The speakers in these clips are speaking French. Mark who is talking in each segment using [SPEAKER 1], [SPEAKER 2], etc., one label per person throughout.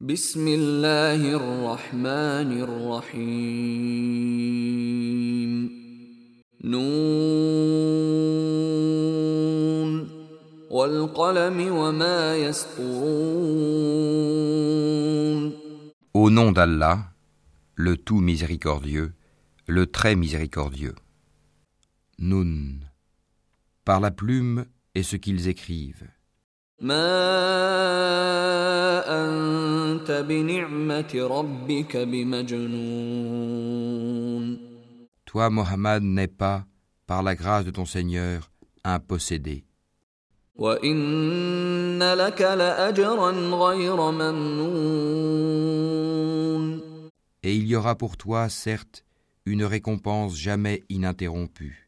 [SPEAKER 1] بسم الله الرحمن الرحيم نون والقلم وما يسطرون
[SPEAKER 2] Au nom d'Allah, le tout miséricordieux, le très miséricordieux. Nun. Par la plume et ce qu'ils écrivent.
[SPEAKER 1] ما أنت بنعمة ربك بمجنون
[SPEAKER 2] Toi, Mohammed, n'es pas, par la grâce de ton Seigneur, un possédé.
[SPEAKER 1] وإن لك لأجرا غير ممنون
[SPEAKER 2] Et il y aura pour toi, certes, une récompense jamais ininterrompue.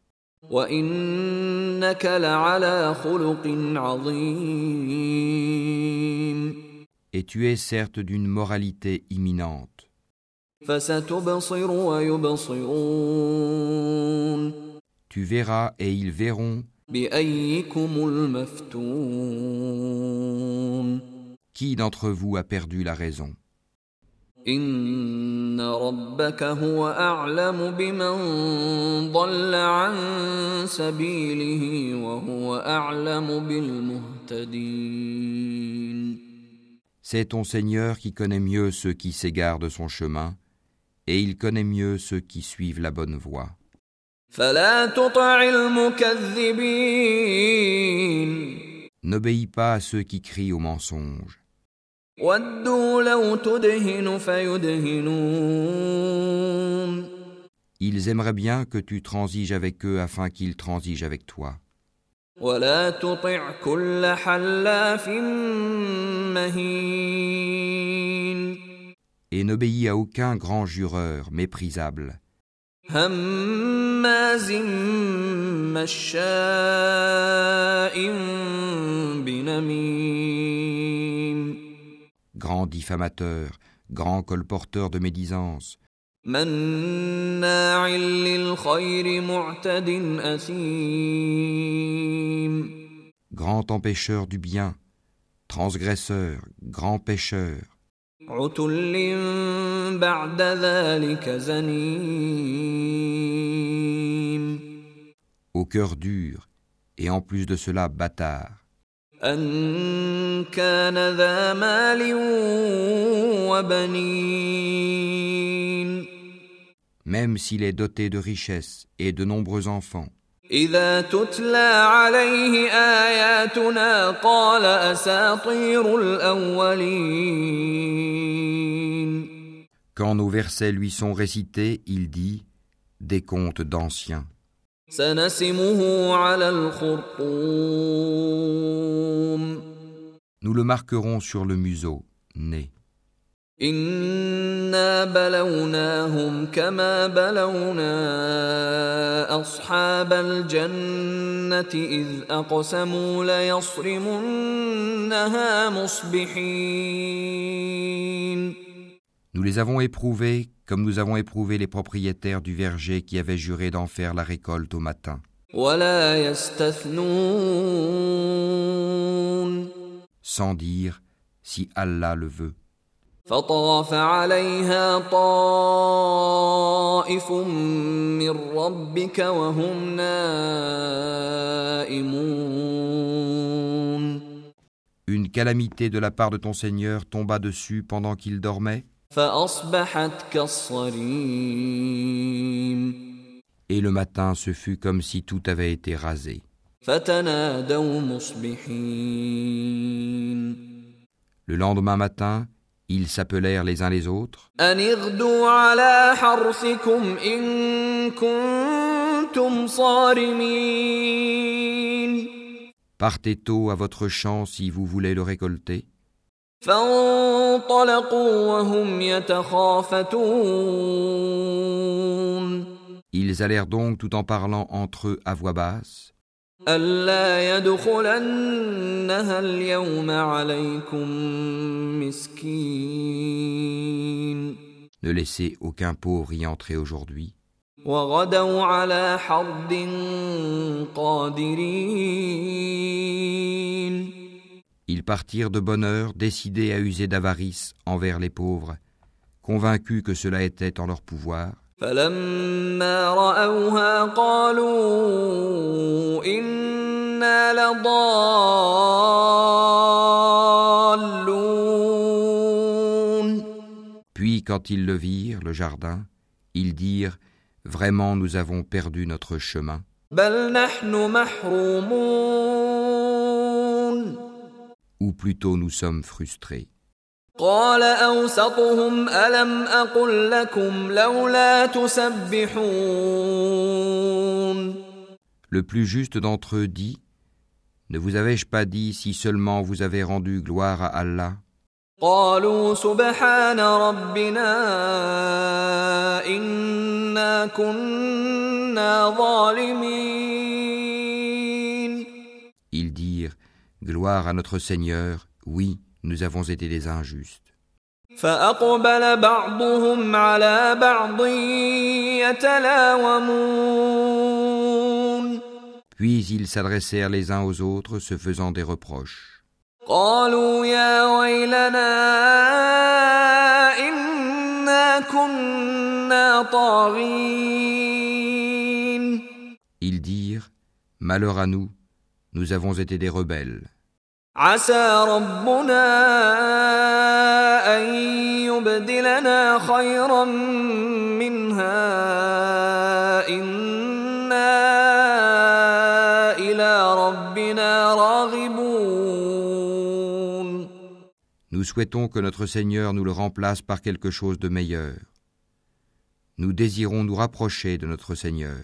[SPEAKER 1] وإنك لعلى خلق عظيم
[SPEAKER 2] Et tu es certes d'une moralité imminente.
[SPEAKER 1] فستبصر ويبصرون
[SPEAKER 2] Tu verras et ils verront
[SPEAKER 1] بأيكم المفتون
[SPEAKER 2] qui d'entre vous a perdu la raison.
[SPEAKER 1] إن ربك هو أعلم بمن ضل عن سبيله وهو أعلم بالمهتدين
[SPEAKER 2] C'est ton Seigneur qui connaît mieux ceux qui s'égarent de son chemin, et il connaît mieux ceux qui suivent la bonne voie. N'obéis pas à ceux qui crient au mensonge. Ils aimeraient bien que tu transiges avec eux afin qu'ils transigent avec toi.
[SPEAKER 1] ولا تطع كل حلاف مهين
[SPEAKER 2] Et n'obéis à aucun grand jureur méprisable,
[SPEAKER 1] هماز مشاء بنميم
[SPEAKER 2] grand diffamateur, grand colporteur de médisance,
[SPEAKER 1] مناع للخير معتد أثيم
[SPEAKER 2] grand empêcheur du bien, transgresseur, grand pécheur,
[SPEAKER 1] عتل بعد ذلك زنيم
[SPEAKER 2] au cœur dur, et en plus de cela bâtard,
[SPEAKER 1] أن كان ذا مال وبنين
[SPEAKER 2] même s'il est doté de richesses et de nombreux enfants.
[SPEAKER 1] إذا تتلى عليه آياتنا قال أساطير الأولين
[SPEAKER 2] Quand nos versets lui sont récités, il dit des contes d'anciens.
[SPEAKER 1] سنسمه على الخرطوم
[SPEAKER 2] Nous le marquerons sur le museau, nez.
[SPEAKER 1] إنا بلوناهم كما بلونا أصحاب الجنة إذ أقسموا ليصرمنها مصبحين
[SPEAKER 2] Nous les avons éprouvés comme nous avons éprouvé les propriétaires du verger qui avaient juré d'en faire la récolte au matin.
[SPEAKER 1] ولا يستثنون
[SPEAKER 2] sans dire si Allah le veut.
[SPEAKER 1] فطاف عليها طائف من ربك وهم نائمون
[SPEAKER 2] Une calamité de la part de ton Seigneur tomba dessus pendant qu'il dormait,
[SPEAKER 1] فأصبحت كالصريم
[SPEAKER 2] et le matin ce fut comme si tout avait été rasé.
[SPEAKER 1] فتنادوا مصبحين
[SPEAKER 2] Le lendemain matin, ils s'appelèrent les uns les autres. Partez tôt à votre champ si vous voulez le récolter. Ils allèrent donc tout en parlant entre eux à voix basse.
[SPEAKER 1] ألا يدخلنها اليوم عليكم مسكين
[SPEAKER 2] Ne laissez aucun pauvre y entrer aujourd'hui.
[SPEAKER 1] وغدوا على حرد قادرين
[SPEAKER 2] Ils partirent de bonne heure, décidés à user d'avarice envers les pauvres, convaincus que cela était en leur pouvoir.
[SPEAKER 1] فلما رأوها قالوا إنا لضالون
[SPEAKER 2] Puis quand ils le virent, le jardin, ils dirent Vraiment nous avons perdu notre chemin.
[SPEAKER 1] بل نحن محرومون
[SPEAKER 2] Ou plutôt nous sommes frustrés.
[SPEAKER 1] قال أوسطهم ألم أقل لكم لولا تسبحون
[SPEAKER 2] Le plus juste d'entre eux dit Ne vous avais-je pas dit si seulement vous avez rendu gloire à Allah
[SPEAKER 1] قالوا سبحان ربنا إنا كنا ظالمين
[SPEAKER 2] Ils dirent Gloire à notre Seigneur, oui, nous avons été des injustes.
[SPEAKER 1] فأقبل بعضهم على بعض يتلاومون
[SPEAKER 2] Puis ils s'adressèrent les uns aux autres, se faisant des reproches.
[SPEAKER 1] قالوا يا ويلنا إنا كنا طاغين
[SPEAKER 2] Ils dirent Malheur à nous, nous avons été des rebelles.
[SPEAKER 1] عسى ربنا أن يبدلنا خيرا منها إنا إلى ربنا راغبون
[SPEAKER 2] Nous souhaitons que notre Seigneur nous le remplace par quelque chose de meilleur. Nous désirons nous rapprocher de notre Seigneur.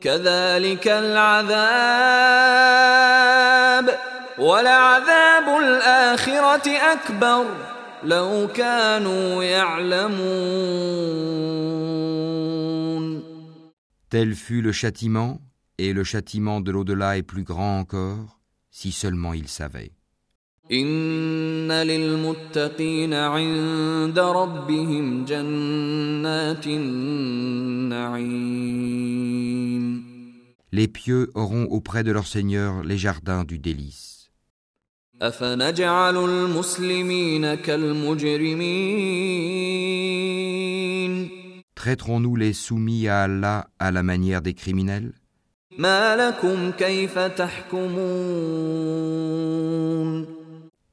[SPEAKER 1] كذلك العذاب ولعذاب الآخرة أكبر لو كانوا يعلمون
[SPEAKER 2] Tel fut le châtiment, et le châtiment de l'au-delà est plus grand encore, si seulement ils savaient.
[SPEAKER 1] إن للمتقين عند ربهم جنات النعيم
[SPEAKER 2] Les pieux auront auprès de leur Seigneur les jardins du délice.
[SPEAKER 1] أفنجعل المسلمين كالمجرمين
[SPEAKER 2] Traiterons-nous les soumis à Allah à la manière des criminels
[SPEAKER 1] ما لكم كيف تحكمون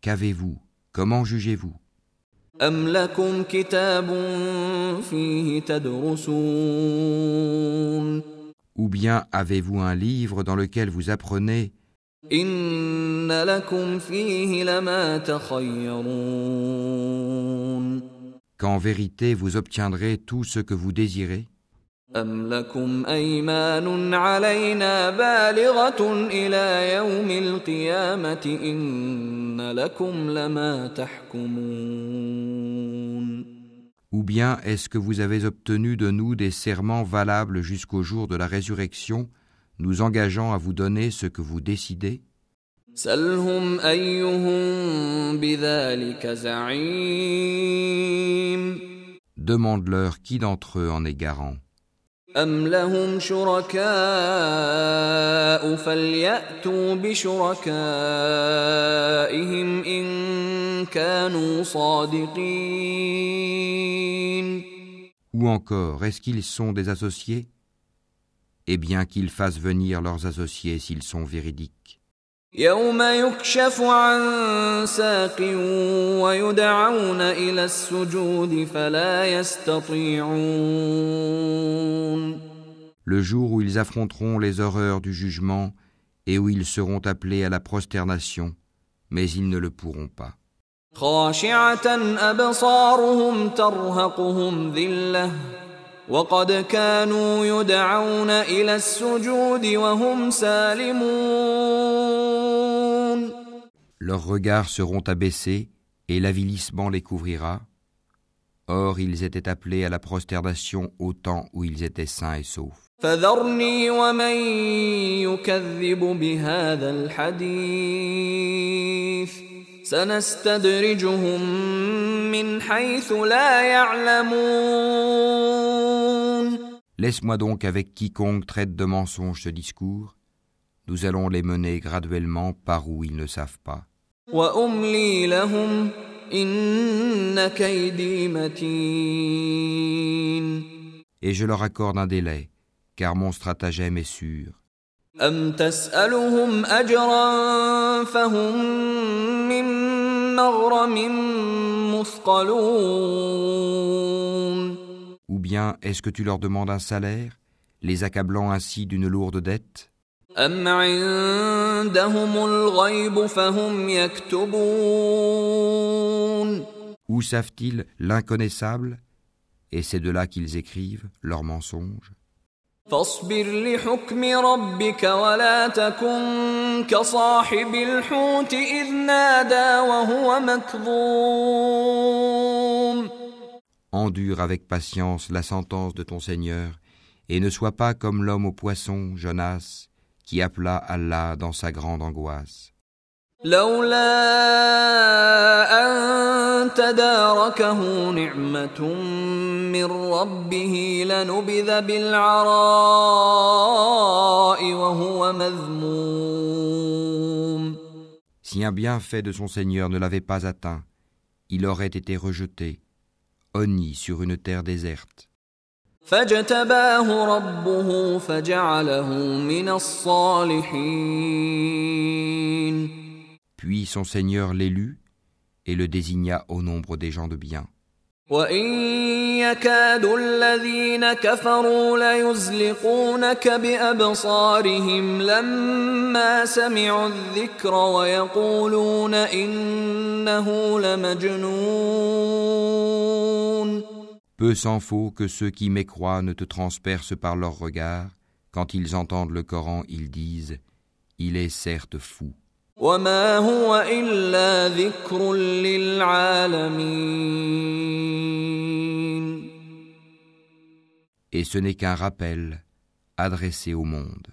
[SPEAKER 2] Qu'avez-vous Comment jugez-vous
[SPEAKER 1] أم لكم كتاب فيه تدرسون
[SPEAKER 2] Ou bien avez-vous un livre dans lequel vous apprenez Qu'en vérité vous obtiendrez tout ce que vous désirez. ou bien est-ce que vous avez obtenu de nous des serments valables jusqu'au jour de la résurrection nous engageant à vous donner ce que vous décidez
[SPEAKER 1] سلهم أيهم بذلك زعيم
[SPEAKER 2] Demande-leur qui d'entre eux en est garant.
[SPEAKER 1] أم لهم شركاء فليأتوا بشركائهم إن كانوا صادقين
[SPEAKER 2] Ou encore, est-ce qu'ils sont des associés et bien qu'ils fassent venir leurs associés s'ils sont véridiques. Le jour où ils affronteront les horreurs du jugement et où ils seront appelés à la prosternation, mais ils ne le pourront pas.
[SPEAKER 1] خاشعة أبصارهم ترهقهم ذلة وقد كانوا يدعون إلى السجود وهم سالمون
[SPEAKER 2] Leurs regards seront abaissés et l'avilissement les couvrira. Or, ils étaient appelés à la prosternation au temps où ils étaient sains et saufs.
[SPEAKER 1] فذرني ومن يكذب بهذا الحديث سنستدرجهم من حيث لا يعلمون
[SPEAKER 2] Laisse-moi donc avec quiconque traite de mensonge ce discours. Nous allons les mener graduellement par où ils ne savent pas.
[SPEAKER 1] وأملي لهم إن كيدي متين
[SPEAKER 2] Et je leur accorde un délai, car mon stratagème est sûr.
[SPEAKER 1] أم تسألهم أجرا فهم من مغرم مثقلون
[SPEAKER 2] Ou bien est-ce que tu leur demandes un salaire, les accablant ainsi d'une lourde dette
[SPEAKER 1] أم عندهم الغيب فهم يكتبون
[SPEAKER 2] Où savent-ils l'inconnaissable Et c'est de là qu'ils écrivent leurs mensonges.
[SPEAKER 1] فاصبر لحكم ربك ولا تكن كصاحب الحوت إذ نادى وهو مكظوم
[SPEAKER 2] Endure avec patience la sentence de ton Seigneur, et ne sois pas comme l'homme au poisson, Jonas, qui appela Allah dans sa grande angoisse.
[SPEAKER 1] لولا أن تداركه نعمة من ربه لنبذ بالعراء وهو مذموم
[SPEAKER 2] Si un bienfait de son Seigneur ne l'avait pas atteint, il aurait été rejeté, honni sur une terre déserte.
[SPEAKER 1] فاجتباه ربه فجعله من الصالحين
[SPEAKER 2] Puis son Seigneur l'élut et le désigna au nombre des gens de bien.
[SPEAKER 1] وإن يكاد الذين كفروا ليزلقونك بأبصارهم لما سمعوا الذكر ويقولون إنه لمجنون
[SPEAKER 2] Peu s'en faut que ceux qui mécroient ne te transpercent par leurs regards. Quand ils entendent le Coran, ils disent Il est certes fou.
[SPEAKER 1] وما هو إلا ذكر للعالمين
[SPEAKER 2] Et ce n'est qu'un rappel adressé au monde.